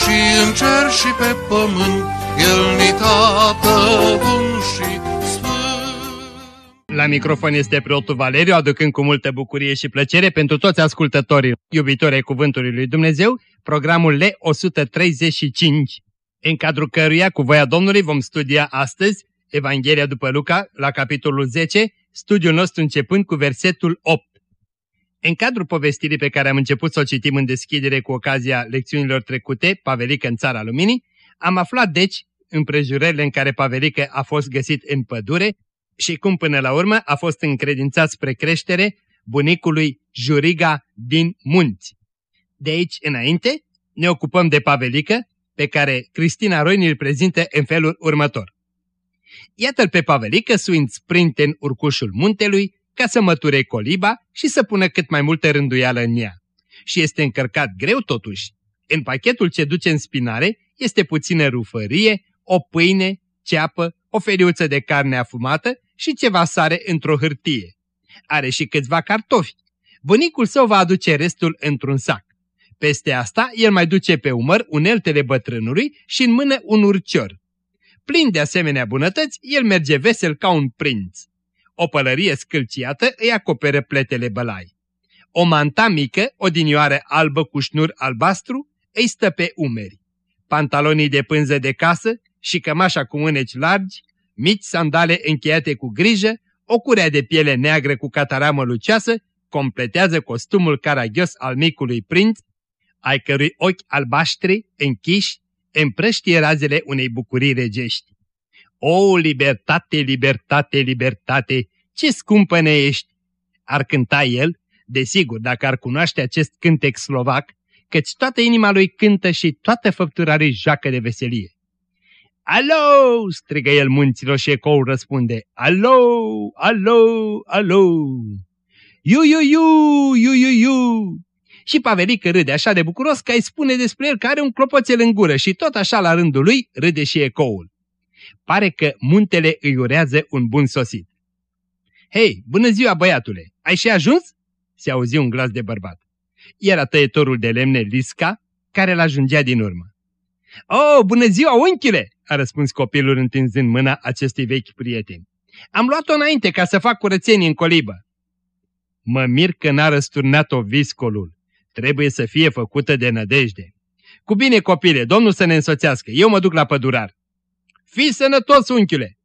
și în cer și pe pământ, El ni tată bun și la microfon este preotul Valeriu, aducând cu multă bucurie și plăcere pentru toți ascultătorii iubitori ai Cuvântului Lui Dumnezeu, programul L135, în cadrul căruia, cu voia Domnului, vom studia astăzi Evanghelia după Luca, la capitolul 10, studiul nostru începând cu versetul 8. În cadrul povestirii pe care am început să o citim în deschidere cu ocazia lecțiunilor trecute, Pavelică în Țara Luminii, am aflat deci împrejurările în care Pavelică a fost găsit în pădure și cum până la urmă a fost încredințat spre creștere bunicului Juriga din Munți. De aici înainte ne ocupăm de Pavelică, pe care Cristina Roini îl prezintă în felul următor. Iată-l pe Pavelică suind sprinte în urcușul muntelui ca să măture coliba și să pună cât mai multă rânduială în ea. Și este încărcat greu totuși. În pachetul ce duce în spinare este puțină rufărie, o pâine, ceapă, o feriuță de carne afumată și ceva sare într-o hârtie. Are și câțiva cartofi. Bunicul său va aduce restul într-un sac. Peste asta, el mai duce pe umăr uneltele bătrânului și în mână un urcior. Plin de asemenea bunătăți, el merge vesel ca un prinț. O pălărie scâlciată îi acoperă pletele bălai. O manta mică, o dinioară albă cu șnur albastru, îi stă pe umeri. Pantalonii de pânză de casă și cămașa cu mâneci largi mici sandale încheiate cu grijă, o curea de piele neagră cu cataramă lucioasă, completează costumul caragios al micului prinț, ai cărui ochi albaștri, închiși, împrăștie razele unei bucurii regești. O, libertate, libertate, libertate, ce scumpă ne ești! Ar cânta el, desigur, dacă ar cunoaște acest cântec slovac, căci toată inima lui cântă și toată făptura lui joacă de veselie. Alo! strigă el munților și ecou răspunde. Alo! Alo! Alo! Iu, iu, iu, iu, iu, iu. Și Pavelică râde așa de bucuros că îi spune despre el că are un clopoțel în gură și tot așa la rândul lui râde și ecoul. Pare că muntele îi urează un bun sosit. Hei, bună ziua băiatule, ai și ajuns? Se auzi un glas de bărbat. Era tăietorul de lemne Lisca, care l-ajungea din urmă. Oh, bună ziua, unchile!" a răspuns copilul întinzând mâna acestui vechi prieteni. Am luat-o înainte ca să fac curățenie în colibă. Mă mir că n-a răsturnat-o viscolul. Trebuie să fie făcută de nădejde. Cu bine, copile, domnul să ne însoțească. Eu mă duc la pădurar. Fii sănătos, unchiule!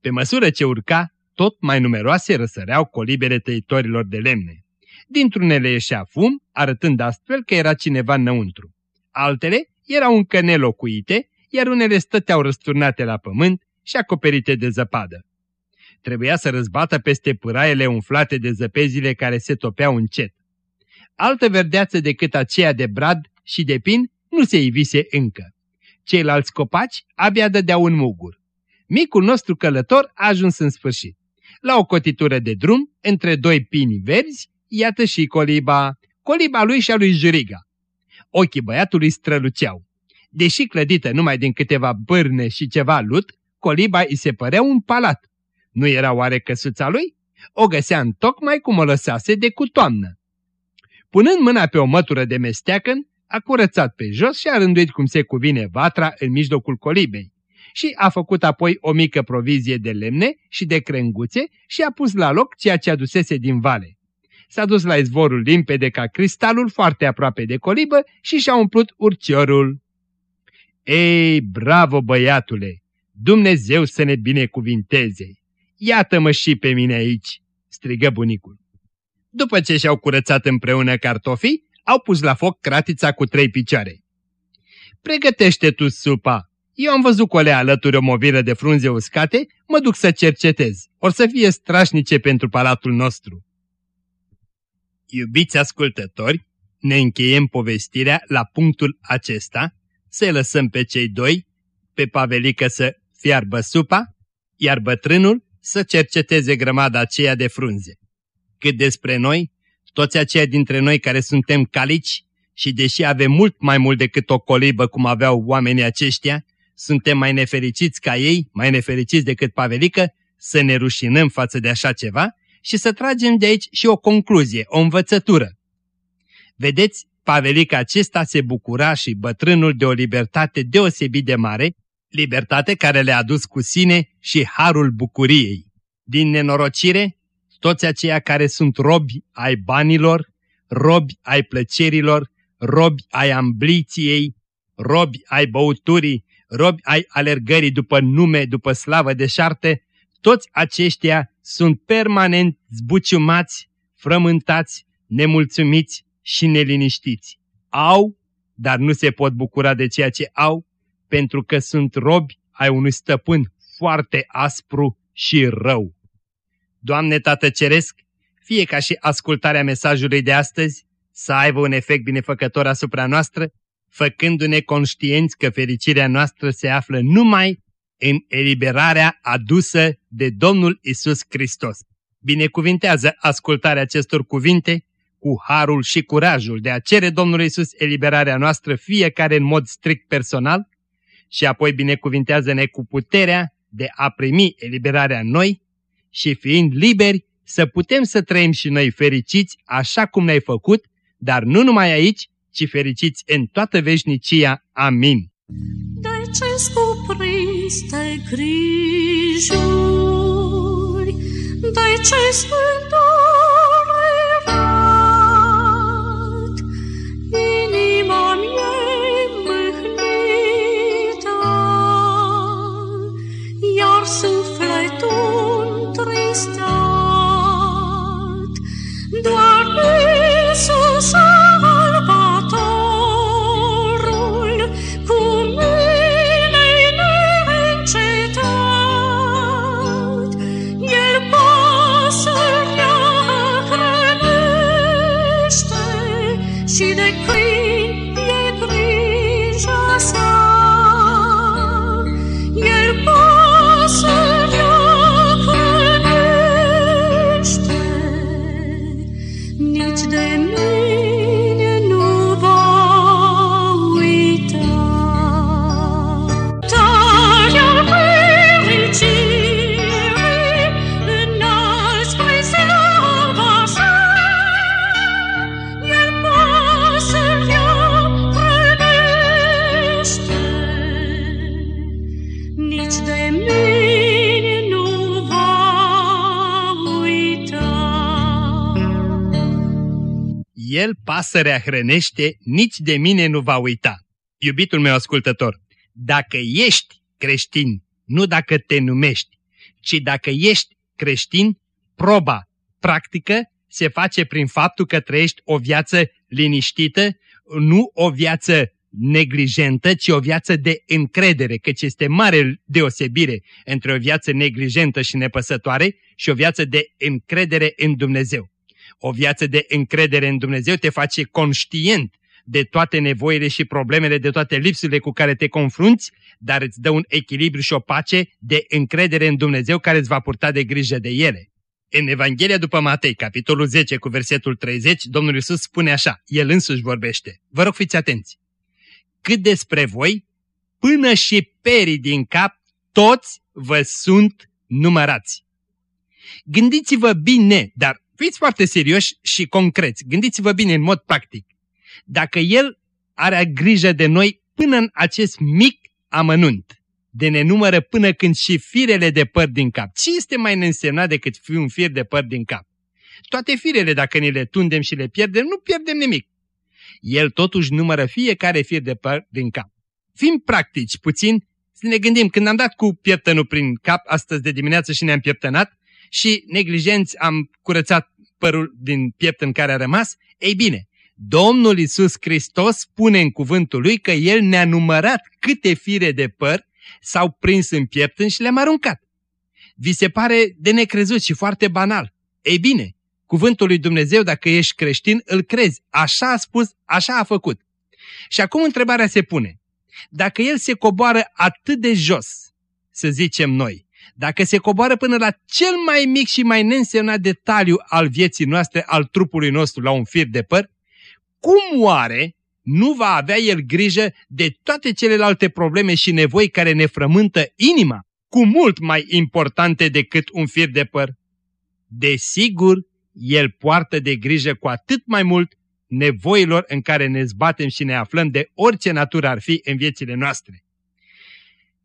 Pe măsură ce urca, tot mai numeroase răsăreau colibele tăitorilor de lemne. Dintr-unele ieșea fum, arătând astfel că era cineva înăuntru. Altele erau încă nelocuite, iar unele stăteau răsturnate la pământ și acoperite de zăpadă. Trebuia să răzbată peste pâraiele umflate de zăpezile care se topeau încet. Altă verdeață decât aceea de brad și de pin nu se ivise încă. Ceilalți copaci abia dădeau un mugur. Micul nostru călător a ajuns în sfârșit. La o cotitură de drum, între doi pini verzi, iată și coliba, coliba lui și a lui Juriga. Ochii băiatului străluceau. Deși clădită numai din câteva bârne și ceva lut, coliba îi se părea un palat. Nu era oare căsuța lui? O găsea în tocmai cum o lăsase de cu toamnă. Punând mâna pe o mătură de mesteacăn, a curățat pe jos și a rânduit cum se cuvine vatra în mijlocul colibei. Și a făcut apoi o mică provizie de lemne și de crenguțe și a pus la loc ceea ce adusese din vale s-a dus la izvorul limpede ca cristalul foarte aproape de colibă și și-a umplut urciorul. Ei, bravo băiatule! Dumnezeu să ne binecuvinteze! Iată-mă și pe mine aici!" strigă bunicul. După ce și-au curățat împreună cartofii, au pus la foc cratița cu trei picioare. Pregătește tu supa! Eu am văzut colea alături o mobilă de frunze uscate, mă duc să cercetez, or să fie strașnice pentru palatul nostru. Iubiți ascultători, ne încheiem povestirea la punctul acesta, să lăsăm pe cei doi, pe Pavelică să fiarbă supa, iar bătrânul să cerceteze grămada aceea de frunze. Cât despre noi, toți aceia dintre noi care suntem calici și deși avem mult mai mult decât o colibă cum aveau oamenii aceștia, suntem mai nefericiți ca ei, mai nefericiți decât Pavelică, să ne rușinăm față de așa ceva și să tragem de aici și o concluzie, o învățătură. Vedeți, Pavelica acesta se bucura și bătrânul de o libertate deosebit de mare, libertate care le-a adus cu sine și harul bucuriei. Din nenorocire, toți aceia care sunt robi ai banilor, robi ai plăcerilor, robi ai ambliției, robi ai băuturii, robi ai alergării după nume, după slavă deșarte, toți aceștia sunt permanent zbuciumați, frământați, nemulțumiți și neliniștiți. Au, dar nu se pot bucura de ceea ce au, pentru că sunt robi ai unui stăpân foarte aspru și rău. Doamne Tată Ceresc, fie ca și ascultarea mesajului de astăzi să aibă un efect binefăcător asupra noastră, făcându-ne conștienți că fericirea noastră se află numai în eliberarea adusă de Domnul Isus Hristos. Binecuvintează ascultarea acestor cuvinte cu harul și curajul de a cere Domnului Isus eliberarea noastră fiecare în mod strict personal și apoi binecuvintează-ne cu puterea de a primi eliberarea noi și fiind liberi să putem să trăim și noi fericiți așa cum ne-ai făcut, dar nu numai aici, ci fericiți în toată veșnicia. Amin. De ce cuprins de grijuri, de ce sunt El pasărea hrănește, nici de mine nu va uita. Iubitul meu ascultător, dacă ești creștin, nu dacă te numești, ci dacă ești creștin, proba practică se face prin faptul că trăiești o viață liniștită, nu o viață neglijentă, ci o viață de încredere, căci este mare deosebire între o viață neglijentă și nepăsătoare și o viață de încredere în Dumnezeu. O viață de încredere în Dumnezeu te face conștient de toate nevoile și problemele, de toate lipsurile cu care te confrunți, dar îți dă un echilibru și o pace de încredere în Dumnezeu care îți va purta de grijă de ele. În Evanghelia după Matei, capitolul 10 cu versetul 30, Domnul Iisus spune așa, El însuși vorbește. Vă rog fiți atenți. Cât despre voi, până și perii din cap, toți vă sunt numărați. Gândiți-vă bine, dar fiți foarte serioși și concreți. Gândiți-vă bine în mod practic. Dacă El are grijă de noi până în acest mic amănunt, de nenumără până când și firele de păr din cap. Ce este mai neînsemnat decât fi un fir de păr din cap? Toate firele, dacă ni le tundem și le pierdem, nu pierdem nimic. El totuși numără fiecare fir de păr din cap. Fim practici puțin, să ne gândim, când am dat cu pieptănul prin cap astăzi de dimineață și ne-am pieptănat și neglijenți am curățat părul din piept în care a rămas, ei bine, Domnul Isus Hristos spune în cuvântul lui că El ne-a numărat câte fire de păr s-au prins în piept și le-am aruncat. Vi se pare de necrezut și foarte banal. Ei bine, cuvântul lui Dumnezeu, dacă ești creștin, îl crezi. Așa a spus, așa a făcut. Și acum întrebarea se pune. Dacă el se coboară atât de jos, să zicem noi, dacă se coboară până la cel mai mic și mai neînsemnat detaliu al vieții noastre, al trupului nostru, la un fir de păr, cum oare nu va avea el grijă de toate celelalte probleme și nevoi care ne frământă inima, cu mult mai importante decât un fir de păr? Desigur, el poartă de grijă cu atât mai mult nevoilor în care ne zbatem și ne aflăm de orice natură ar fi în viețile noastre.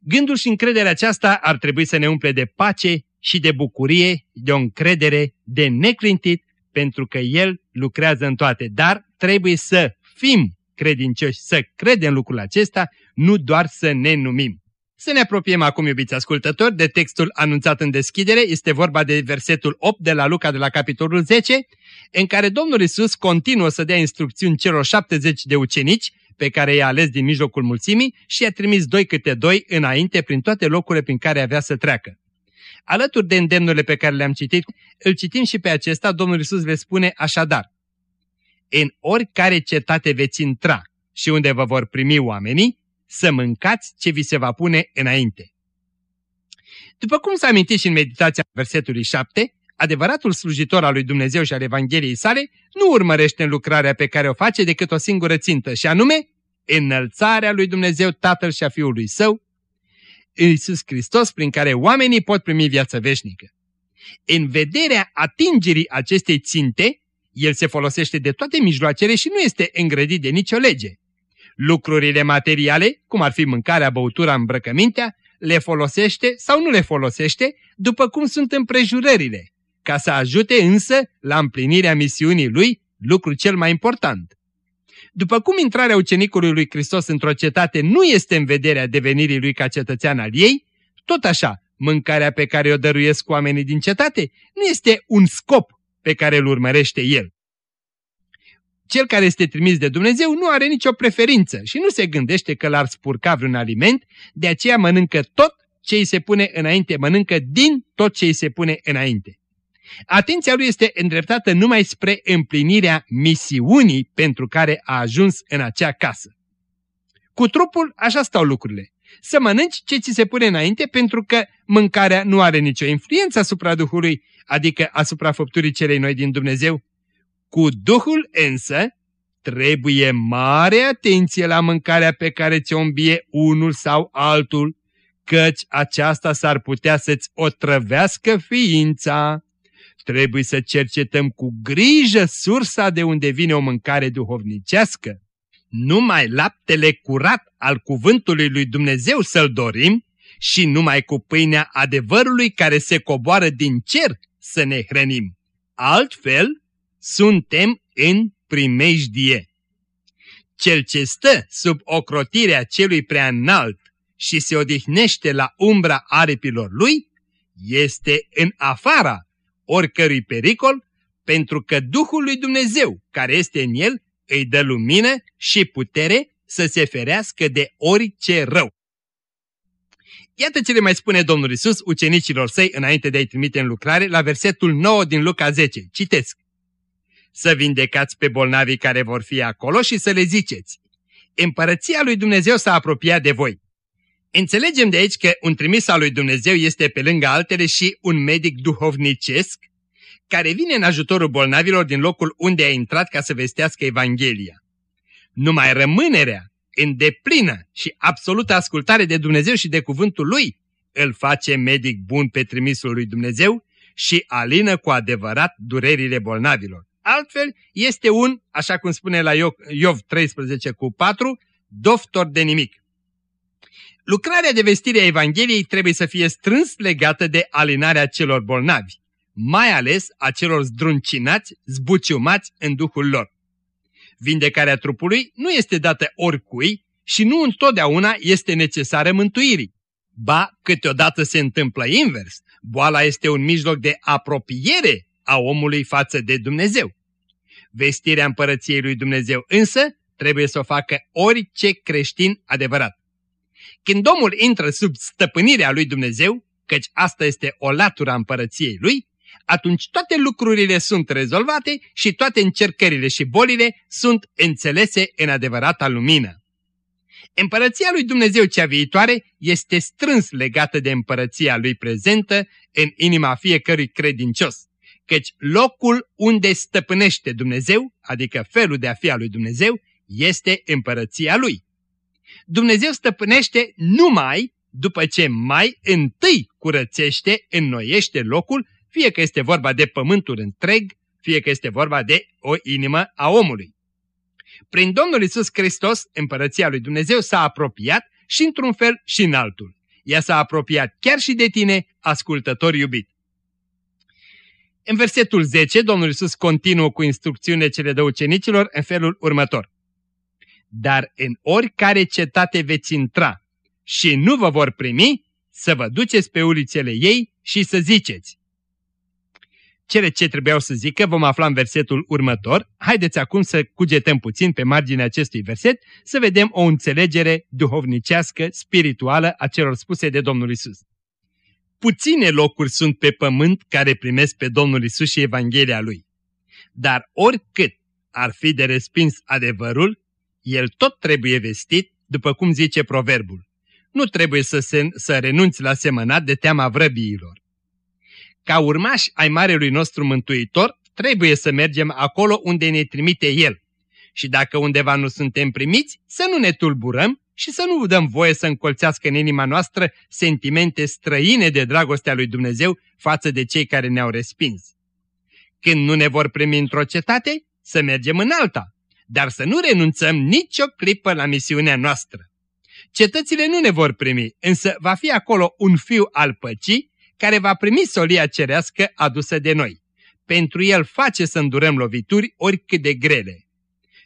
Gândul și încrederea aceasta ar trebui să ne umple de pace și de bucurie, de o încredere de neclintit, pentru că El lucrează în toate. Dar trebuie să fim credincioși, să credem lucrul acesta, nu doar să ne numim. Să ne apropiem acum, iubiți ascultători, de textul anunțat în deschidere. Este vorba de versetul 8 de la Luca de la capitolul 10, în care Domnul Isus continuă să dea instrucțiuni celor 70 de ucenici pe care i-a ales din mijlocul mulțimii și i-a trimis doi câte doi înainte prin toate locurile prin care avea să treacă. Alături de îndemnurile pe care le-am citit, îl citim și pe acesta, Domnul Isus le spune așadar. În oricare cetate veți intra și unde vă vor primi oamenii, să mâncați ce vi se va pune înainte. După cum s-a amintit și în meditația versetului 7, adevăratul slujitor al lui Dumnezeu și al Evangheliei sale nu urmărește în lucrarea pe care o face decât o singură țintă, și anume înălțarea lui Dumnezeu Tatăl și a Fiului Său, Iisus Hristos, prin care oamenii pot primi viață veșnică. În vederea atingerii acestei ținte, el se folosește de toate mijloacele și nu este îngrădit de nicio lege. Lucrurile materiale, cum ar fi mâncarea, băutura, îmbrăcămintea, le folosește sau nu le folosește, după cum sunt împrejurările, ca să ajute însă la împlinirea misiunii lui, lucru cel mai important. După cum intrarea ucenicului lui Hristos într-o cetate nu este în vederea devenirii lui ca cetățean al ei, tot așa, mâncarea pe care o dăruiesc oamenii din cetate nu este un scop pe care îl urmărește el. Cel care este trimis de Dumnezeu nu are nicio preferință și nu se gândește că l-ar spurca vreun aliment, de aceea mănâncă tot ce îi se pune înainte, mănâncă din tot ce îi se pune înainte. Atenția lui este îndreptată numai spre împlinirea misiunii pentru care a ajuns în acea casă. Cu trupul așa stau lucrurile. Să mănânci ce ți se pune înainte pentru că mâncarea nu are nicio influență asupra Duhului, adică asupra făpturii celei noi din Dumnezeu. Cu Duhul însă trebuie mare atenție la mâncarea pe care ți-o îmbie unul sau altul, căci aceasta s-ar putea să-ți otrăvească ființa. Trebuie să cercetăm cu grijă sursa de unde vine o mâncare duhovnicească. Numai laptele curat al cuvântului lui Dumnezeu să-l dorim și numai cu pâinea adevărului care se coboară din cer să ne hrănim. Altfel, suntem în primejdie. Cel ce stă sub ocrotirea celui prea înalt și se odihnește la umbra aripilor lui, este în afara oricărui pericol, pentru că Duhul lui Dumnezeu, care este în el, îi dă lumină și putere să se ferească de orice rău. Iată ce le mai spune Domnul Isus ucenicilor săi înainte de a-i trimite în lucrare la versetul 9 din Luca 10. Citesc. Să vindecați pe bolnavii care vor fi acolo și să le ziceți. Împărăția lui Dumnezeu s-a apropiat de voi. Înțelegem de aici că un trimis al lui Dumnezeu este pe lângă altele și un medic duhovnicesc care vine în ajutorul bolnavilor din locul unde a intrat ca să vestească Evanghelia. Numai rămânerea în deplină și absolută ascultare de Dumnezeu și de cuvântul Lui îl face medic bun pe trimisul lui Dumnezeu și alină cu adevărat durerile bolnavilor. Altfel, este un, așa cum spune la Iov 13 cu 4, doftor de nimic. Lucrarea de vestire a Evangheliei trebuie să fie strâns legată de alinarea celor bolnavi, mai ales a celor zdruncinați, zbuciumați în duhul lor. Vindecarea trupului nu este dată oricui și nu întotdeauna este necesară mântuirii. Ba, câteodată se întâmplă invers. Boala este un mijloc de apropiere a omului față de Dumnezeu. Vestirea împărăției lui Dumnezeu însă trebuie să o facă orice creștin adevărat. Când omul intră sub stăpânirea lui Dumnezeu, căci asta este o latură a împărăției lui, atunci toate lucrurile sunt rezolvate și toate încercările și bolile sunt înțelese în adevărata lumină. Împărăția lui Dumnezeu cea viitoare este strâns legată de împărăția lui prezentă în inima fiecărui credincios, căci locul unde stăpânește Dumnezeu, adică felul de a fi al lui Dumnezeu, este împărăția lui. Dumnezeu stăpânește numai după ce mai întâi curățește, înnoiește locul, fie că este vorba de pământul întreg, fie că este vorba de o inimă a omului. Prin Domnul Isus Hristos, împărăția lui Dumnezeu s-a apropiat și într-un fel și în altul. Ea s-a apropiat chiar și de tine, ascultător iubit. În versetul 10, Domnul Isus continuă cu instrucțiunile cele de ucenicilor în felul următor. Dar în oricare cetate veți intra și nu vă vor primi, să vă duceți pe ulițele ei și să ziceți. Cele ce trebuiau să zică vom afla în versetul următor. Haideți acum să cugetăm puțin pe marginea acestui verset, să vedem o înțelegere duhovnicească, spirituală a celor spuse de Domnul Isus. Puține locuri sunt pe pământ care primesc pe Domnul Isus și Evanghelia Lui. Dar oricât ar fi de respins adevărul, el tot trebuie vestit, după cum zice proverbul. Nu trebuie să, se, să renunți la semănat de teama vrăbiilor. Ca urmași ai Marelui nostru Mântuitor, trebuie să mergem acolo unde ne trimite El. Și dacă undeva nu suntem primiți, să nu ne tulburăm și să nu dăm voie să încolțească în inima noastră sentimente străine de dragostea lui Dumnezeu față de cei care ne-au respins. Când nu ne vor primi într-o cetate, să mergem în alta, dar să nu renunțăm nicio clipă la misiunea noastră. Cetățile nu ne vor primi, însă va fi acolo un fiu al păcii care va primi solia cerească adusă de noi. Pentru el face să îndurăm lovituri oricât de grele.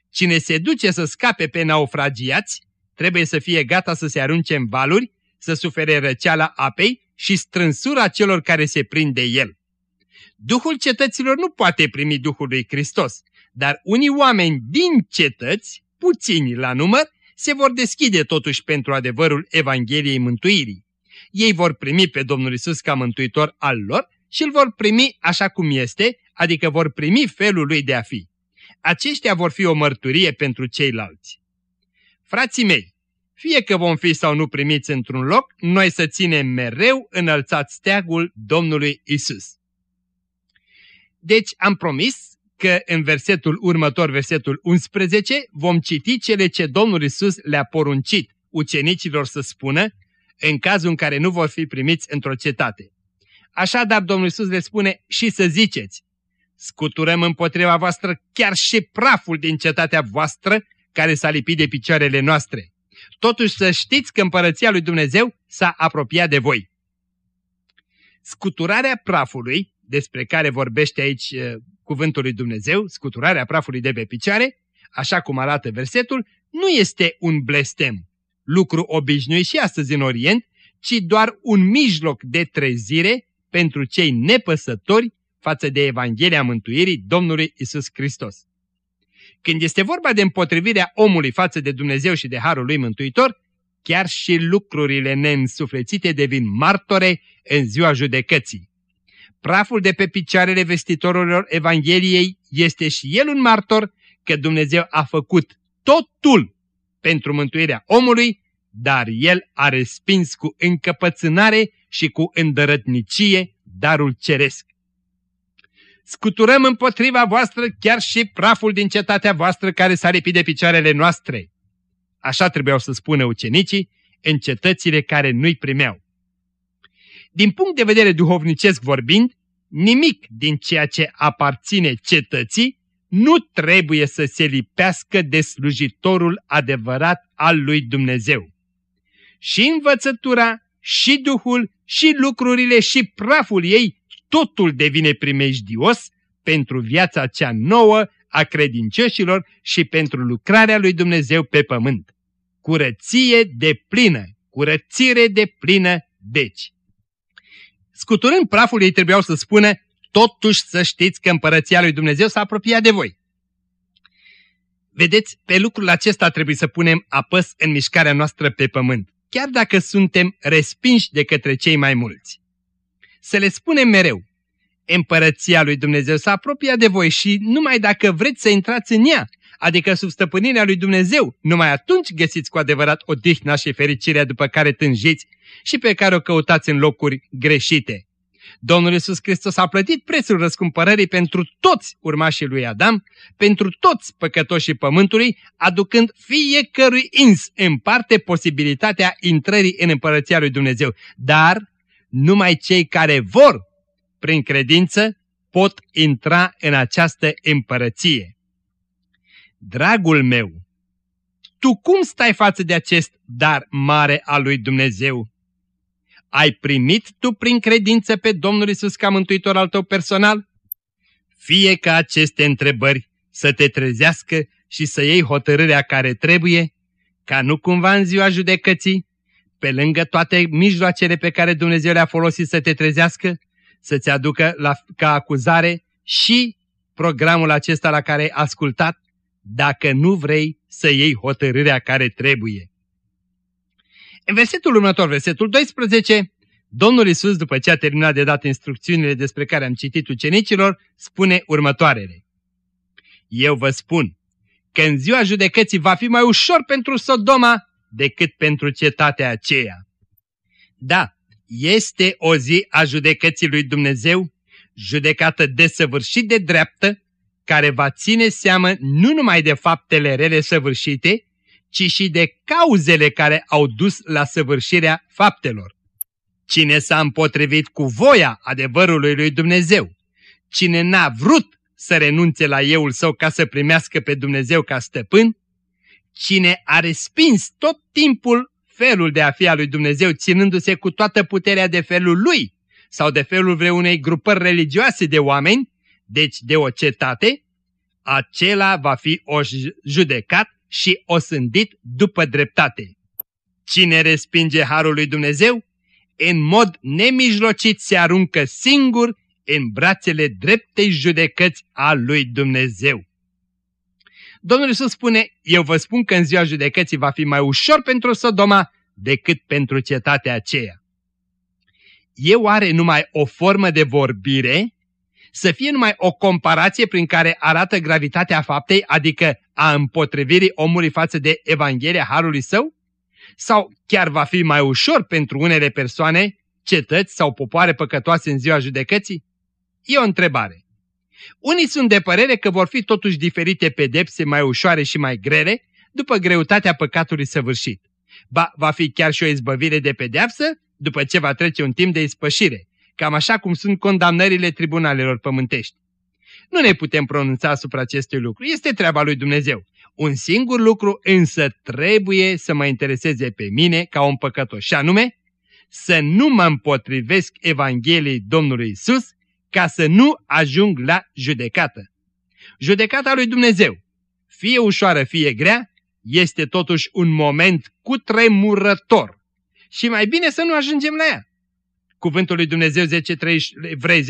Cine se duce să scape pe naufragiați, trebuie să fie gata să se arunce în valuri, să sufere răceala apei și strânsura celor care se prind de el. Duhul cetăților nu poate primi Duhul lui Hristos, dar unii oameni din cetăți, puțini la număr, se vor deschide totuși pentru adevărul Evangheliei Mântuirii. Ei vor primi pe Domnul Isus ca mântuitor al lor și îl vor primi așa cum este, adică vor primi felul lui de a fi. Aceștia vor fi o mărturie pentru ceilalți. Frații mei, fie că vom fi sau nu primiți într-un loc, noi să ținem mereu înălțat steagul Domnului Isus. Deci am promis că în versetul următor, versetul 11, vom citi cele ce Domnul Isus le-a poruncit ucenicilor să spună în cazul în care nu vor fi primiți într-o cetate. Așadar, Domnul Iisus le spune și să ziceți, scuturăm împotriva voastră chiar și praful din cetatea voastră care s-a lipit de picioarele noastre. Totuși să știți că împărăția lui Dumnezeu s-a apropiat de voi. Scuturarea prafului, despre care vorbește aici uh, cuvântul lui Dumnezeu, scuturarea prafului de pe picioare, așa cum arată versetul, nu este un blestem, lucru obișnuit și astăzi în Orient, ci doar un mijloc de trezire pentru cei nepăsători față de Evanghelia Mântuirii Domnului Isus Hristos. Când este vorba de împotrivirea omului față de Dumnezeu și de Harul lui Mântuitor, chiar și lucrurile neînsuflețite devin martore în ziua judecății. Praful de pe picioarele vestitorilor Evangheliei este și el un martor că Dumnezeu a făcut totul pentru mântuirea omului, dar el a respins cu încăpățânare și cu îndărătnicie darul ceresc. Scuturăm împotriva voastră chiar și praful din cetatea voastră care s-a lipit de picioarele noastre. Așa trebuiau să spună ucenicii în cetățile care nu-i primeau. Din punct de vedere duhovnicesc vorbind, nimic din ceea ce aparține cetății nu trebuie să se lipească de slujitorul adevărat al lui Dumnezeu. Și învățătura, și Duhul, și lucrurile, și praful ei, totul devine primejdios pentru viața cea nouă a credincioșilor și pentru lucrarea lui Dumnezeu pe pământ. Curăție de plină, curățire de plină, deci. Scuturând praful ei trebuiau să spună, totuși să știți că împărăția lui Dumnezeu s-a apropiat de voi. Vedeți, pe lucrul acesta trebuie să punem apăs în mișcarea noastră pe pământ, chiar dacă suntem respinși de către cei mai mulți. Să le spunem mereu, împărăția lui Dumnezeu s-a apropiat de voi și numai dacă vreți să intrați în ea, adică sub stăpânirea lui Dumnezeu, numai atunci găsiți cu adevărat odihna și fericirea după care tânjiți și pe care o căutați în locuri greșite. Domnul Iisus Hristos a plătit prețul răscumpărării pentru toți urmașii lui Adam, pentru toți păcătoșii pământului, aducând fiecărui ins în parte posibilitatea intrării în împărăția lui Dumnezeu. Dar numai cei care vor, prin credință, pot intra în această împărăție. Dragul meu, tu cum stai față de acest dar mare al lui Dumnezeu? Ai primit tu prin credință pe Domnul Isus ca mântuitor al tău personal? Fie ca aceste întrebări să te trezească și să iei hotărârea care trebuie, ca nu cumva în ziua judecății, pe lângă toate mijloacele pe care Dumnezeu le-a folosit să te trezească, să-ți aducă la, ca acuzare și programul acesta la care ai ascultat, dacă nu vrei să iei hotărârea care trebuie. În versetul următor, versetul 12, Domnul Isus, după ce a terminat de dat instrucțiunile despre care am citit ucenicilor, spune următoarele. Eu vă spun că în ziua judecății va fi mai ușor pentru Sodoma decât pentru cetatea aceea. Da, este o zi a judecății lui Dumnezeu, judecată desăvârșit de dreaptă, care va ține seamă nu numai de faptele rele săvârșite, ci și de cauzele care au dus la săvârșirea faptelor. Cine s-a împotrivit cu voia adevărului lui Dumnezeu, cine n-a vrut să renunțe la euul său ca să primească pe Dumnezeu ca stăpân, cine a respins tot timpul felul de a fi al lui Dumnezeu, ținându-se cu toată puterea de felul lui sau de felul vreunei grupări religioase de oameni, deci de o cetate, acela va fi o judecat și osândit după dreptate. Cine respinge harul lui Dumnezeu, în mod nemijlocit se aruncă singur în brațele dreptei judecăți a lui Dumnezeu. Domnul Iisus spune, eu vă spun că în ziua judecății va fi mai ușor pentru Sodoma decât pentru cetatea aceea. Eu are numai o formă de vorbire să fie numai o comparație prin care arată gravitatea faptei, adică a împotrivirii omului față de Evanghelia Harului Său? Sau chiar va fi mai ușor pentru unele persoane, cetăți sau popoare păcătoase în ziua judecății? E o întrebare. Unii sunt de părere că vor fi totuși diferite pedepse mai ușoare și mai grele după greutatea păcatului săvârșit. Ba, va fi chiar și o izbăvire de pedeapsă după ce va trece un timp de ispășire, cam așa cum sunt condamnările tribunalelor pământești. Nu ne putem pronunța asupra acestui lucru, este treaba lui Dumnezeu. Un singur lucru însă trebuie să mă intereseze pe mine ca un păcătos, și anume să nu mă împotrivesc Evangheliei Domnului Isus ca să nu ajung la judecată. Judecata lui Dumnezeu, fie ușoară, fie grea, este totuși un moment cutremurător și mai bine să nu ajungem la ea. Cuvântul lui Dumnezeu 10, 30, Vrei 10.31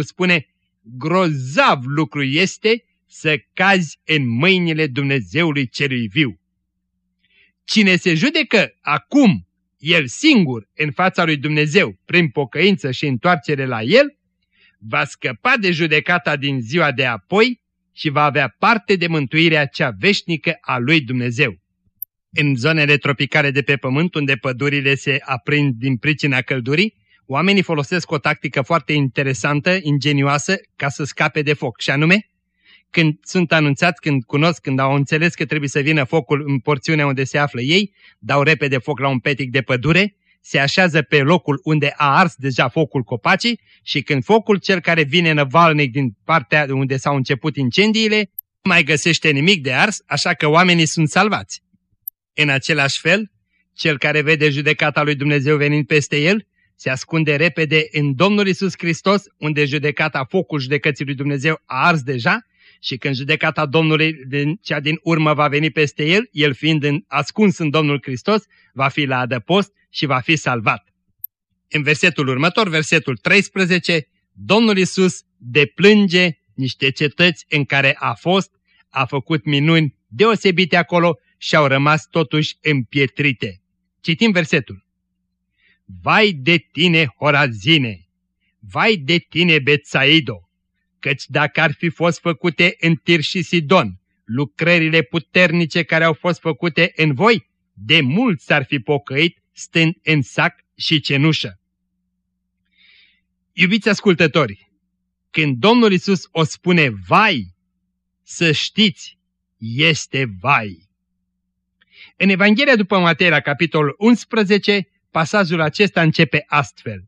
spune, grozav lucru este să cazi în mâinile Dumnezeului celui viu. Cine se judecă acum, el singur, în fața lui Dumnezeu, prin pocăință și întoarcere la el, va scăpa de judecata din ziua de apoi și va avea parte de mântuirea cea veșnică a lui Dumnezeu. În zonele tropicale de pe pământ, unde pădurile se aprind din pricina căldurii, oamenii folosesc o tactică foarte interesantă, ingenioasă, ca să scape de foc, și anume, când sunt anunțați, când cunosc, când au înțeles că trebuie să vină focul în porțiunea unde se află ei, dau repede foc la un petic de pădure, se așează pe locul unde a ars deja focul copacii și când focul cel care vine năvalnic din partea unde s-au început incendiile, nu mai găsește nimic de ars, așa că oamenii sunt salvați. În același fel, cel care vede judecata lui Dumnezeu venind peste el, se ascunde repede în Domnul Isus Hristos, unde judecata, focul judecății lui Dumnezeu a ars deja și când judecata Domnului din cea din urmă va veni peste el, el fiind în, ascuns în Domnul Hristos, va fi la adăpost și va fi salvat. În versetul următor, versetul 13, Domnul Isus deplânge niște cetăți în care a fost, a făcut minuni deosebite acolo și au rămas totuși împietrite. Citim versetul. Vai de tine, Horazine! Vai de tine, Betsaido! Căci dacă ar fi fost făcute în Tir și Sidon lucrările puternice care au fost făcute în voi, de mult s-ar fi pocăit stând în sac și cenușă. Iubiți ascultători, când Domnul Isus o spune vai, să știți, este vai. În Evanghelia după Matei, la capitolul 11, pasajul acesta începe astfel.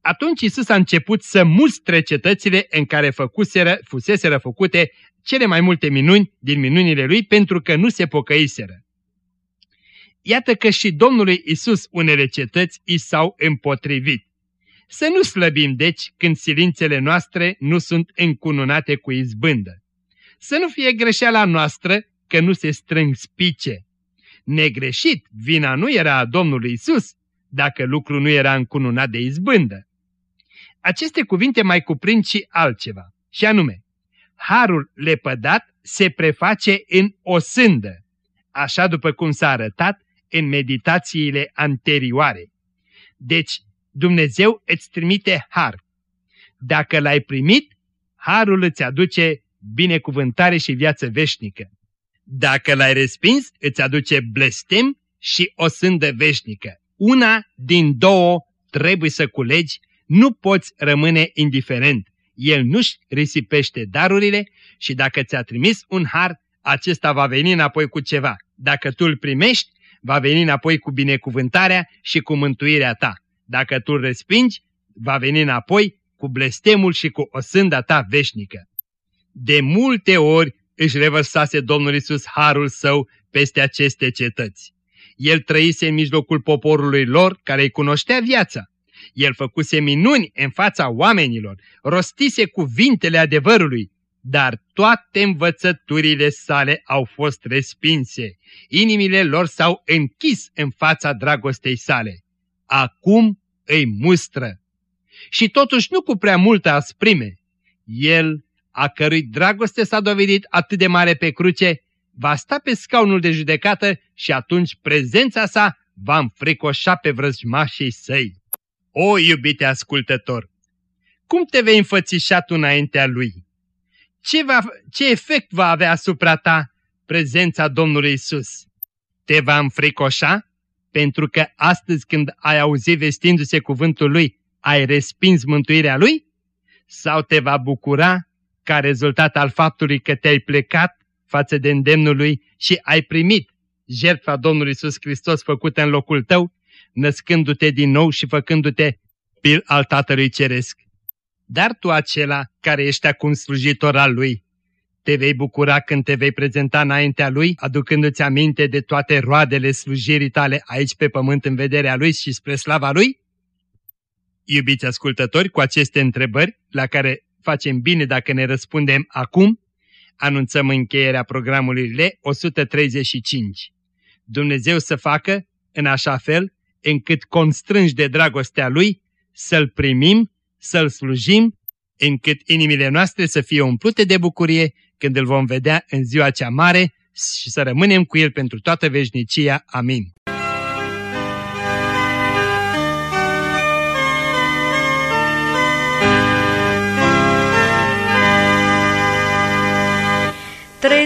Atunci Isus a început să mustre cetățile în care făcuseră, fuseseră făcute cele mai multe minuni din minunile lui pentru că nu se pocăiseră. Iată că și Domnului Isus unele cetăți i s-au împotrivit. Să nu slăbim, deci, când silințele noastre nu sunt încununate cu izbândă. Să nu fie greșeala noastră că nu se strâng spice. Negreșit, vina nu era a Domnului Isus, dacă lucru nu era încununat de izbândă. Aceste cuvinte mai cuprind și altceva, și anume, harul lepădat se preface în o sândă, așa după cum s-a arătat în meditațiile anterioare. Deci, Dumnezeu îți trimite har. Dacă l-ai primit, harul îți aduce binecuvântare și viață veșnică. Dacă l-ai respins, îți aduce blestem și o sândă veșnică. Una din două trebuie să culegi, nu poți rămâne indiferent. El nu-și risipește darurile și dacă ți-a trimis un har, acesta va veni înapoi cu ceva. Dacă tu îl primești, va veni înapoi cu binecuvântarea și cu mântuirea ta. Dacă tu îl respingi, va veni înapoi cu blestemul și cu o sânda ta veșnică. De multe ori își revărsase Domnul Isus harul său peste aceste cetăți. El trăise în mijlocul poporului lor care îi cunoștea viața. El făcuse minuni în fața oamenilor, rostise cuvintele adevărului, dar toate învățăturile sale au fost respinse. Inimile lor s-au închis în fața dragostei sale. Acum îi mustră. Și totuși nu cu prea multă asprime. El, a cărui dragoste s-a dovedit atât de mare pe cruce, va sta pe scaunul de judecată și atunci prezența sa va înfricoșa pe vrăjmașii săi. O, iubite ascultător, cum te vei înfățișa tu înaintea lui? Ce, va, ce efect va avea asupra ta prezența Domnului Isus? Te va înfricoșa? Pentru că astăzi când ai auzit vestindu-se cuvântul Lui, ai respins mântuirea Lui? Sau te va bucura ca rezultat al faptului că te-ai plecat față de îndemnul Lui și ai primit jertfa Domnului Isus Hristos făcută în locul tău, născându-te din nou și făcându-te pil al Tatălui Ceresc. Dar tu acela care ești acum slujitor al Lui, te vei bucura când te vei prezenta înaintea Lui, aducându-ți aminte de toate roadele slujirii tale aici pe pământ în vederea Lui și spre slava Lui? Iubiți ascultători, cu aceste întrebări, la care facem bine dacă ne răspundem acum, anunțăm încheierea programului L135. Dumnezeu să facă în așa fel încât constrângi de dragostea Lui să-L primim, să-L slujim, încât inimile noastre să fie umplute de bucurie când îl vom vedea în ziua cea mare și să rămânem cu El pentru toată veșnicia. Amin.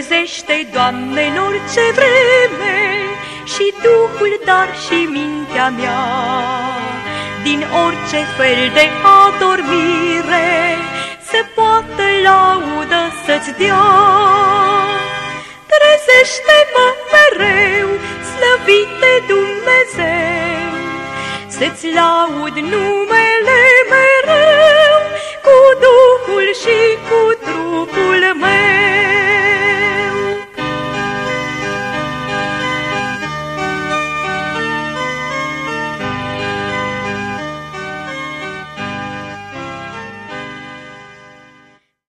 trezește, Doamne, în orice vreme, și Duhul, dar și mintea mea, din orice fel de adormire, se poate laudă să-ți dea. Trezește-mă mereu, slăvite Dumnezeu, să-ți laud numele mereu, cu Duhul și cu trupul meu.